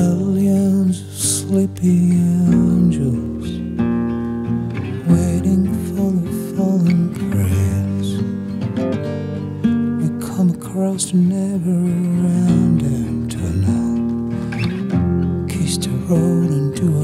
Billions of sleepy angels waiting for the fallen prayers. We come across and never around out. Kiss the road and do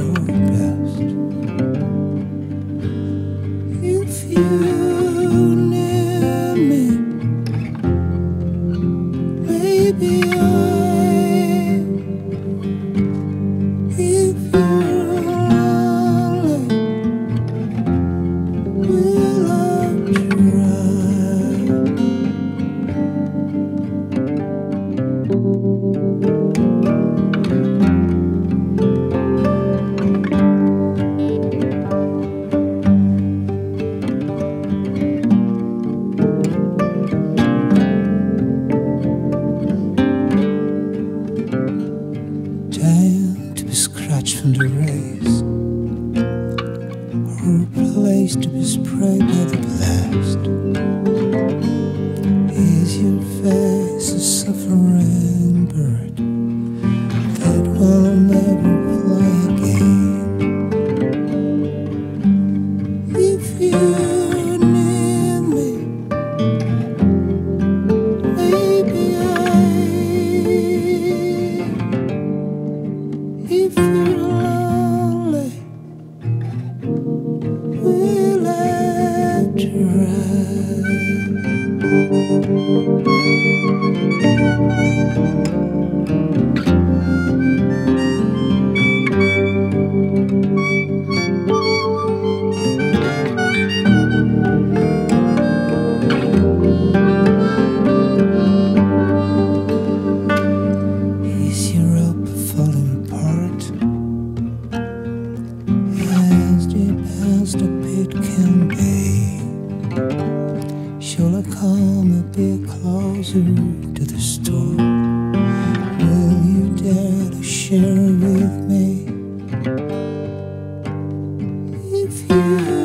to be sprayed by the blast. Closer to the storm? Will you dare to share with me? If you're